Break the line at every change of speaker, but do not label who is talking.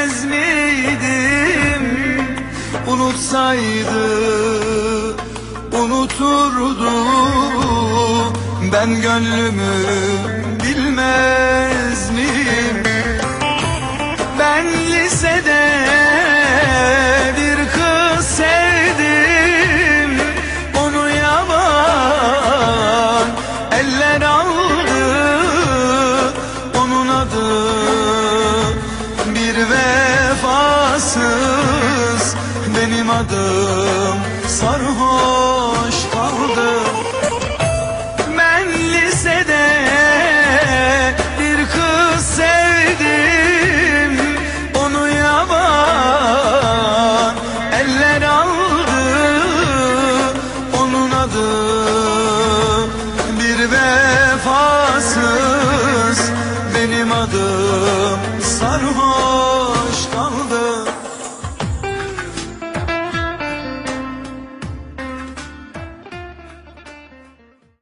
bilmez miydim? Unutsaydı unuturdu. Ben gönlümü bilmez miydim? Sarhoş benim adım sarhoş.